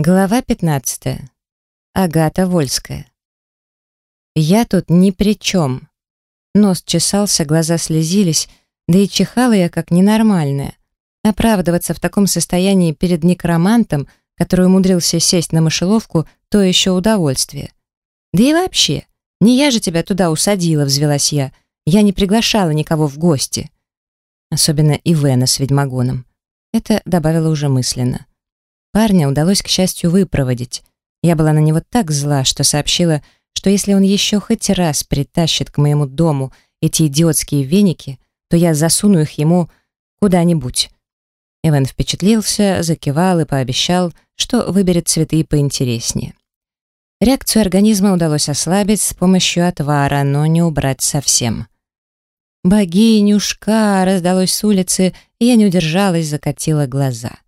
Глава 15. Агата Вольская. Я тут ни при чем. Нос чесался, глаза слезились, да и чихала я как ненормальная. Оправдываться в таком состоянии перед некромантом, который умудрился сесть на мышеловку, то еще удовольствие. Да и вообще, не я же тебя туда усадила, взвелась я. Я не приглашала никого в гости. Особенно Ивена с ведьмагоном. Это добавила уже мысленно. Парня удалось, к счастью, выпроводить. Я была на него так зла, что сообщила, что если он еще хоть раз притащит к моему дому эти идиотские веники, то я засуну их ему куда-нибудь. Иван впечатлился, закивал и пообещал, что выберет цветы поинтереснее. Реакцию организма удалось ослабить с помощью отвара, но не убрать совсем. «Богинюшка!» — раздалось с улицы, и я не удержалась, закатила глаза.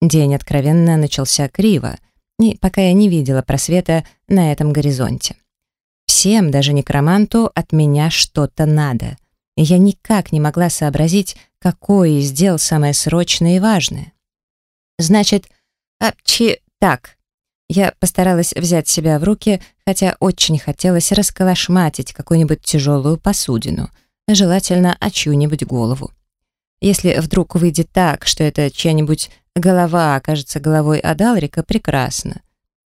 День откровенно начался криво, и пока я не видела просвета на этом горизонте. Всем, даже некроманту, от меня что-то надо. И я никак не могла сообразить, какое из дел самое срочное и важное. Значит, апчи так. Я постаралась взять себя в руки, хотя очень хотелось расколошматить какую-нибудь тяжелую посудину, желательно о чью-нибудь голову. Если вдруг выйдет так, что это чья-нибудь голова окажется головой Адалрика, прекрасно.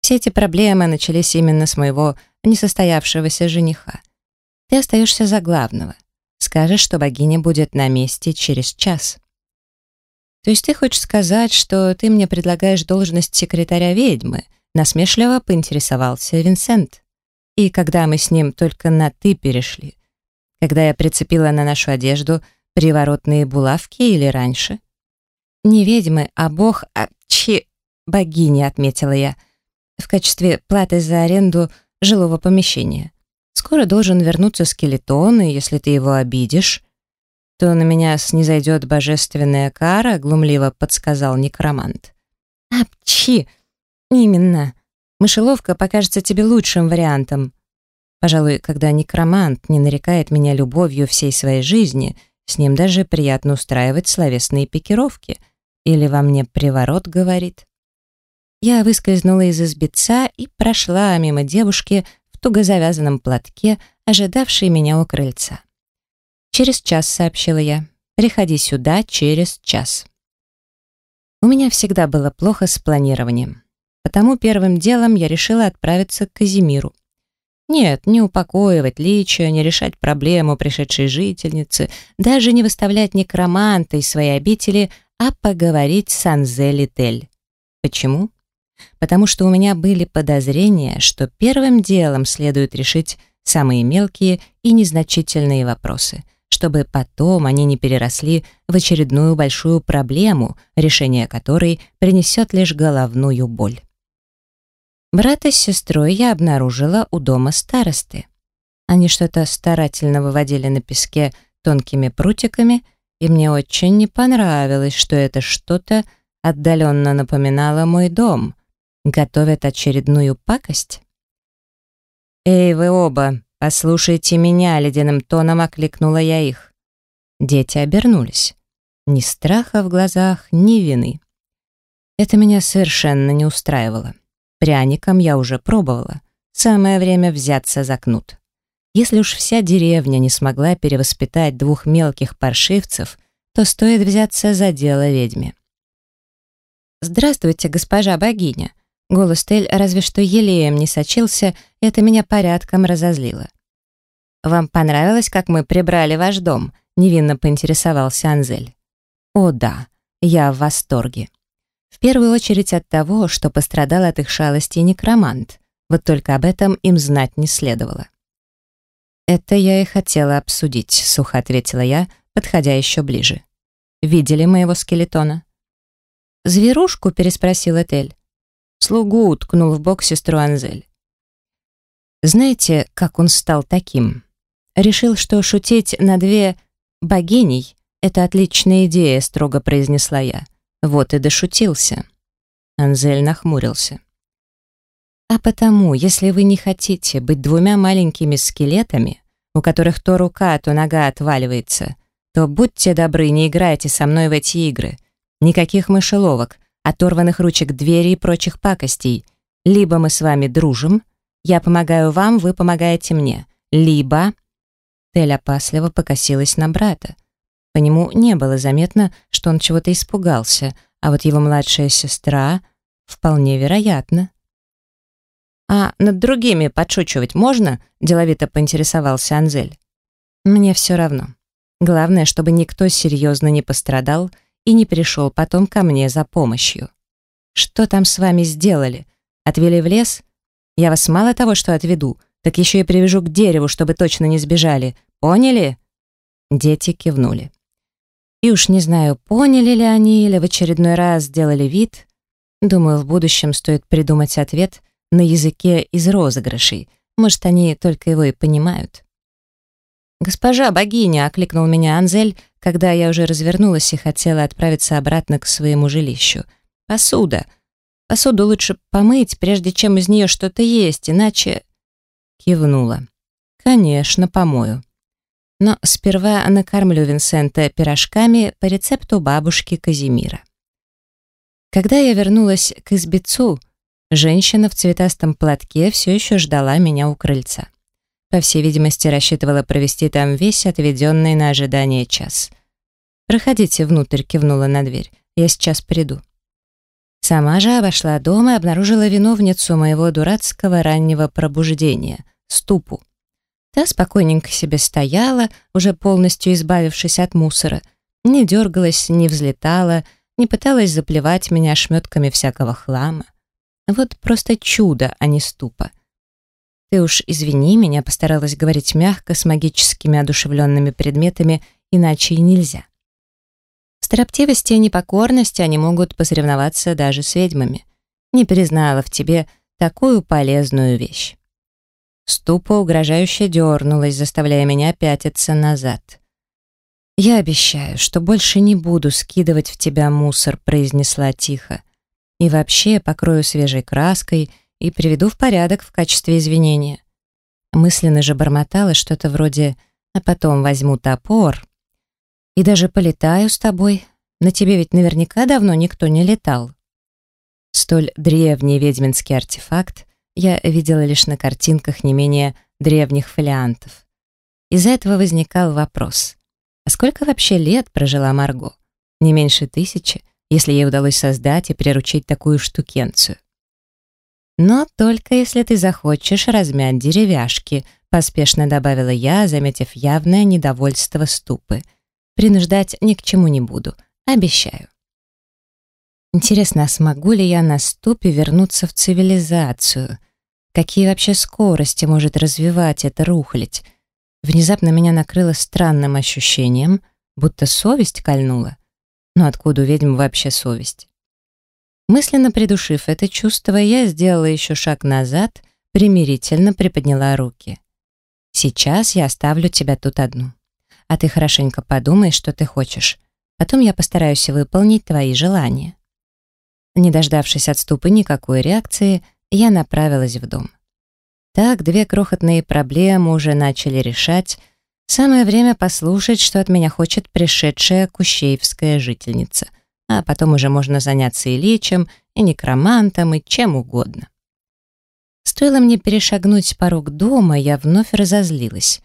Все эти проблемы начались именно с моего несостоявшегося жениха. Ты остаешься за главного. Скажешь, что богиня будет на месте через час. То есть ты хочешь сказать, что ты мне предлагаешь должность секретаря ведьмы? Насмешливо поинтересовался Винсент. И когда мы с ним только на «ты» перешли, когда я прицепила на нашу одежду приворотные булавки или раньше — не ведьмы, а бог, а чи... богиня, отметила я, в качестве платы за аренду жилого помещения. Скоро должен вернуться скелетон, и если ты его обидишь, то на меня снизойдет божественная кара, глумливо подсказал некромант. Апчи! Именно. Мышеловка покажется тебе лучшим вариантом. Пожалуй, когда некромант не нарекает меня любовью всей своей жизни, с ним даже приятно устраивать словесные пикировки — или во мне приворот говорит? Я выскользнула из избеца и прошла мимо девушки в туго завязанном платке, ожидавшей меня у крыльца. «Через час», — сообщила я. «Приходи сюда через час». У меня всегда было плохо с планированием. Потому первым делом я решила отправиться к Казимиру. Нет, не упокоивать лича, не решать проблему пришедшей жительницы, даже не выставлять некроманта из своей обители, а поговорить с Анзели Тель. Почему? Потому что у меня были подозрения, что первым делом следует решить самые мелкие и незначительные вопросы, чтобы потом они не переросли в очередную большую проблему, решение которой принесет лишь головную боль. Брата с сестрой я обнаружила у дома старосты. Они что-то старательно выводили на песке тонкими прутиками — и мне очень не понравилось, что это что-то отдаленно напоминало мой дом. Готовят очередную пакость? «Эй, вы оба, послушайте меня!» — ледяным тоном окликнула я их. Дети обернулись. Ни страха в глазах, ни вины. Это меня совершенно не устраивало. Пряником я уже пробовала. Самое время взяться за кнут. Если уж вся деревня не смогла перевоспитать двух мелких паршивцев, то стоит взяться за дело ведьме. «Здравствуйте, госпожа богиня!» Голос Тель разве что елеем не сочился, и это меня порядком разозлило. «Вам понравилось, как мы прибрали ваш дом?» — невинно поинтересовался Анзель. «О да, я в восторге. В первую очередь от того, что пострадал от их шалости некромант. Вот только об этом им знать не следовало. «Это я и хотела обсудить», — сухо ответила я, подходя еще ближе. «Видели моего скелетона?» «Зверушку?» — переспросил Этель. «Слугу», — уткнул в бок сестру Анзель. Знаете, как он стал таким? Решил, что шутить на две богиней — это отличная идея, строго произнесла я. Вот и дошутился. Анзель нахмурился. А потому, если вы не хотите быть двумя маленькими скелетами, у которых то рука, то нога отваливается, то будьте добры, не играйте со мной в эти игры. Никаких мышеловок, оторванных ручек двери и прочих пакостей. Либо мы с вами дружим, я помогаю вам, вы помогаете мне. Либо...» Тель опасливо покосилась на брата. По нему не было заметно, что он чего-то испугался, а вот его младшая сестра вполне вероятно. «А над другими подшучивать можно?» — деловито поинтересовался Анзель. «Мне все равно. Главное, чтобы никто серьезно не пострадал и не пришел потом ко мне за помощью. Что там с вами сделали? Отвели в лес? Я вас мало того, что отведу, так еще и привяжу к дереву, чтобы точно не сбежали. Поняли?» Дети кивнули. И уж не знаю, поняли ли они или в очередной раз сделали вид. Думаю, в будущем стоит придумать ответ на языке из розыгрышей. Может, они только его и понимают. «Госпожа богиня!» — окликнул меня Анзель, когда я уже развернулась и хотела отправиться обратно к своему жилищу. «Посуда! Посуду лучше помыть, прежде чем из нее что-то есть, иначе...» Кивнула. «Конечно, помою. Но сперва накормлю Винсента пирожками по рецепту бабушки Казимира». Когда я вернулась к избецу, женщина в цветастом платке все еще ждала меня у крыльца. По всей видимости, рассчитывала провести там весь отведенный на ожидание час. «Проходите внутрь», — кивнула на дверь. «Я сейчас приду». Сама же обошла дом и обнаружила виновницу моего дурацкого раннего пробуждения — ступу. Та спокойненько себе стояла, уже полностью избавившись от мусора, не дергалась, не взлетала, не пыталась заплевать меня шметками всякого хлама. Вот просто чудо, а не ступа. «Ты уж извини меня», — постаралась говорить мягко, с магическими одушевленными предметами, иначе и нельзя. В строптивости и непокорности они могут посоревноваться даже с ведьмами. Не признала в тебе такую полезную вещь. Ступа угрожающе дернулась, заставляя меня пятиться назад. «Я обещаю, что больше не буду скидывать в тебя мусор», — произнесла тихо. «И вообще покрою свежей краской и приведу в порядок в качестве извинения. Мысленно же бормотала что-то вроде «а потом возьму топор» и даже полетаю с тобой. На тебе ведь наверняка давно никто не летал. Столь древний ведьминский артефакт я видела лишь на картинках не менее древних фолиантов. Из-за этого возникал вопрос. А сколько вообще лет прожила Марго? Не меньше тысячи, если ей удалось создать и приручить такую штукенцию. «Но только если ты захочешь размять деревяшки», поспешно добавила я, заметив явное недовольство ступы. «Принуждать ни к чему не буду, обещаю». Интересно, а смогу ли я на ступе вернуться в цивилизацию? Какие вообще скорости может развивать эта рухлядь? Внезапно меня накрыло странным ощущением, будто совесть кольнула. Но откуда у ведьм вообще совесть? Мысленно придушив это чувство, я сделала еще шаг назад, примирительно приподняла руки. «Сейчас я оставлю тебя тут одну. А ты хорошенько подумай, что ты хочешь. Потом я постараюсь выполнить твои желания». Не дождавшись от ступы никакой реакции, я направилась в дом. Так, две крохотные проблемы уже начали решать. Самое время послушать, что от меня хочет пришедшая кущеевская жительница — а потом уже можно заняться и лечем, и некромантом, и чем угодно. Стоило мне перешагнуть порог дома, я вновь разозлилась.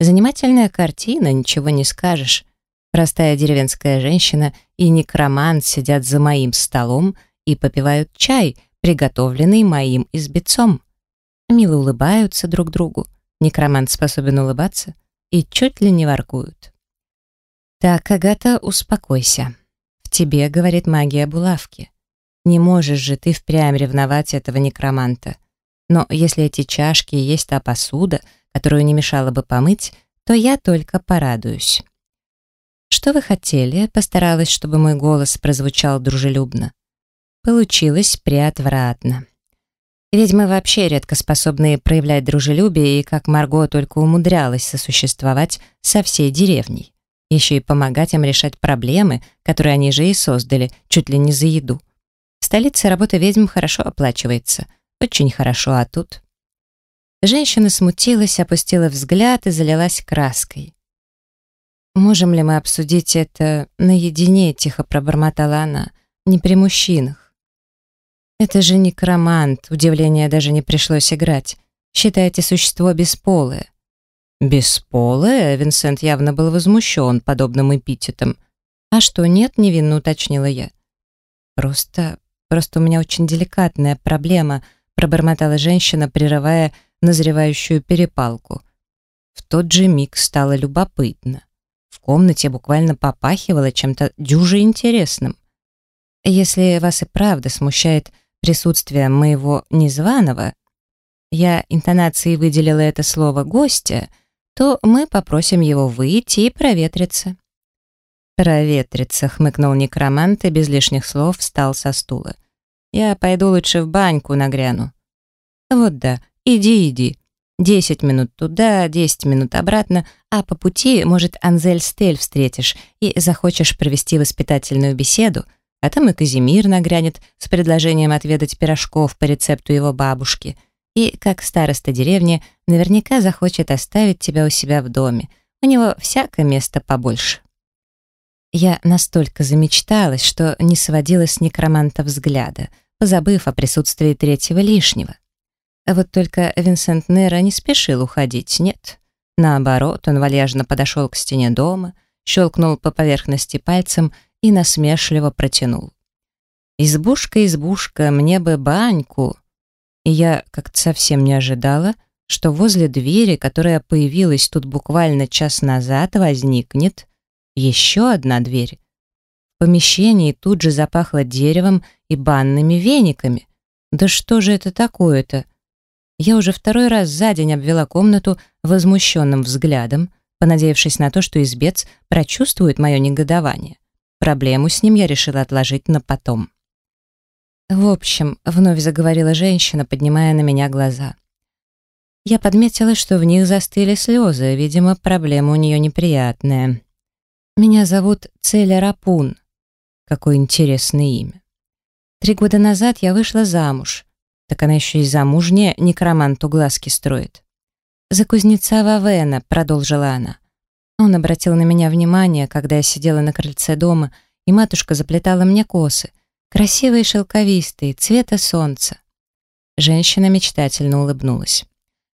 Занимательная картина, ничего не скажешь. Простая деревенская женщина и некромант сидят за моим столом и попивают чай, приготовленный моим избецом. Мило улыбаются друг другу, некромант способен улыбаться и чуть ли не воркуют. «Так, Агата, успокойся тебе, говорит магия булавки. Не можешь же ты впрямь ревновать этого некроманта. Но если эти чашки и есть та посуда, которую не мешало бы помыть, то я только порадуюсь. Что вы хотели? Постаралась, чтобы мой голос прозвучал дружелюбно. Получилось преотвратно. Ведьмы вообще редко способны проявлять дружелюбие, и как Марго только умудрялась сосуществовать со всей деревней еще и помогать им решать проблемы, которые они же и создали, чуть ли не за еду. В столице работа ведьм хорошо оплачивается. Очень хорошо, а тут... Женщина смутилась, опустила взгляд и залилась краской. «Можем ли мы обсудить это наедине?» — тихо пробормотала она. не при мужчинах. Это же некромант, удивления даже не пришлось играть. Считаете существо бесполое. Бесполое? Винсент явно был возмущен подобным эпитетом. А что, нет, невинно уточнила я. Просто, просто у меня очень деликатная проблема, пробормотала женщина, прерывая назревающую перепалку. В тот же миг стало любопытно. В комнате буквально попахивало чем-то дюже интересным. Если вас и правда смущает присутствие моего незваного, я интонацией выделила это слово «гостя», то мы попросим его выйти и проветриться. «Проветриться», — хмыкнул некромант и без лишних слов встал со стула. «Я пойду лучше в баньку нагряну». «Вот да, иди, иди. Десять минут туда, десять минут обратно, а по пути, может, Анзель Стель встретишь и захочешь провести воспитательную беседу, а там и Казимир нагрянет с предложением отведать пирожков по рецепту его бабушки. И, как староста деревни, наверняка захочет оставить тебя у себя в доме. У него всякое место побольше. Я настолько замечталась, что не сводила с некроманта взгляда, позабыв о присутствии третьего лишнего. А вот только Винсент Нера не спешил уходить, нет. Наоборот, он вальяжно подошел к стене дома, щелкнул по поверхности пальцем и насмешливо протянул. «Избушка, избушка, мне бы баньку!» И я как-то совсем не ожидала, что возле двери, которая появилась тут буквально час назад, возникнет еще одна дверь. В помещении тут же запахло деревом и банными вениками. Да что же это такое-то? Я уже второй раз за день обвела комнату возмущенным взглядом, понадеявшись на то, что избец прочувствует мое негодование. Проблему с ним я решила отложить на потом. «В общем», — вновь заговорила женщина, поднимая на меня глаза. Я подметила, что в них застыли слезы, видимо, проблема у нее неприятная. «Меня зовут Целя Рапун». Какое интересное имя. Три года назад я вышла замуж. Так она еще и замужняя, некроманту глазки строит. «За кузнеца Вавена», — продолжила она. Он обратил на меня внимание, когда я сидела на крыльце дома, и матушка заплетала мне косы, красивые шелковистые, цвета солнца. Женщина мечтательно улыбнулась.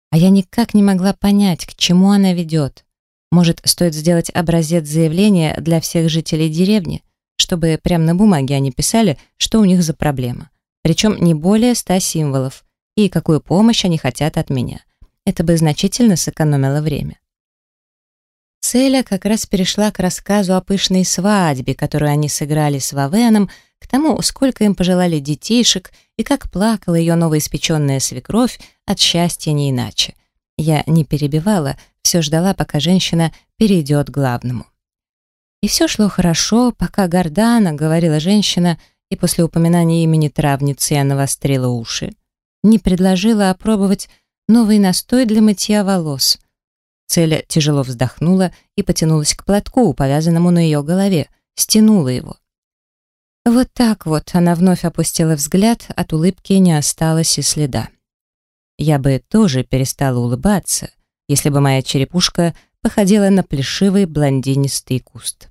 А я никак не могла понять, к чему она ведет. Может, стоит сделать образец заявления для всех жителей деревни, чтобы прямо на бумаге они писали, что у них за проблема. Причем не более ста символов, и какую помощь они хотят от меня. Это бы значительно сэкономило время. Целя как раз перешла к рассказу о пышной свадьбе, которую они сыграли с Вавеном, к тому, сколько им пожелали детишек и как плакала ее новоиспеченная свекровь от счастья не иначе. Я не перебивала, все ждала, пока женщина перейдет к главному. И все шло хорошо, пока Гордана, говорила женщина, и после упоминания имени травницы я навострила уши, не предложила опробовать новый настой для мытья волос — Целя тяжело вздохнула и потянулась к платку, повязанному на ее голове, стянула его. Вот так вот она вновь опустила взгляд, от улыбки не осталось и следа. Я бы тоже перестала улыбаться, если бы моя черепушка походила на плешивый блондинистый куст.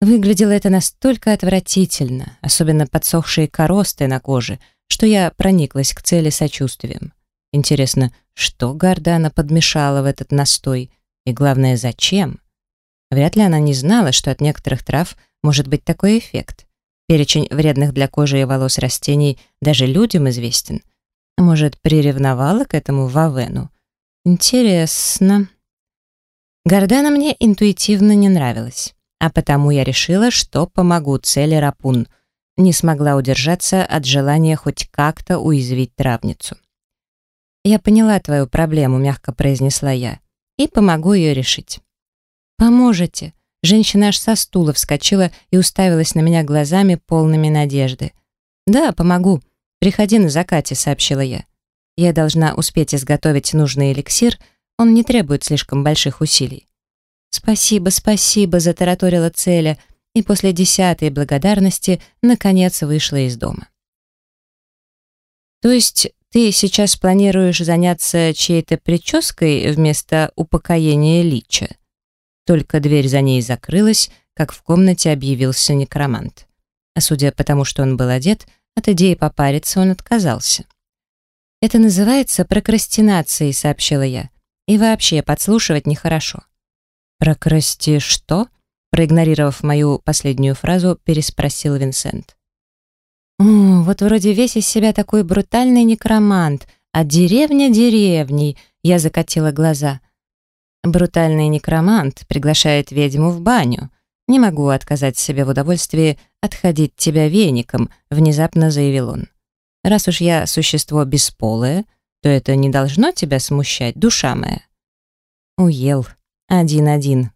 Выглядело это настолько отвратительно, особенно подсохшие коросты на коже, что я прониклась к цели сочувствием. Интересно, что Гордана подмешала в этот настой? И главное, зачем? Вряд ли она не знала, что от некоторых трав может быть такой эффект. Перечень вредных для кожи и волос растений даже людям известен. Может, приревновала к этому Вавену? Интересно. Гордана мне интуитивно не нравилась, а потому я решила, что помогу цели Рапун. Не смогла удержаться от желания хоть как-то уязвить травницу. «Я поняла твою проблему», — мягко произнесла я, «и помогу ее решить». «Поможете?» Женщина аж со стула вскочила и уставилась на меня глазами, полными надежды. «Да, помогу. Приходи на закате», — сообщила я. «Я должна успеть изготовить нужный эликсир, он не требует слишком больших усилий». «Спасибо, спасибо», — затараторила Целя, и после десятой благодарности наконец вышла из дома. «То есть ты сейчас планируешь заняться чьей-то прической вместо упокоения лича?» Только дверь за ней закрылась, как в комнате объявился некромант. а судя по тому, что он был одет, от идеи попариться он отказался. «Это называется прокрастинацией», — сообщила я. «И вообще, подслушивать нехорошо». «Прокрасти что?» — проигнорировав мою последнюю фразу, переспросил Винсент. «О, вот вроде весь из себя такой брутальный некромант, а деревня деревней», — я закатила глаза. «Брутальный некромант приглашает ведьму в баню. Не могу отказать себе в удовольствии отходить тебя веником», — внезапно заявил он. Раз уж я существо бесполое, то это не должно тебя смущать, душа моя. Уел. Один-один.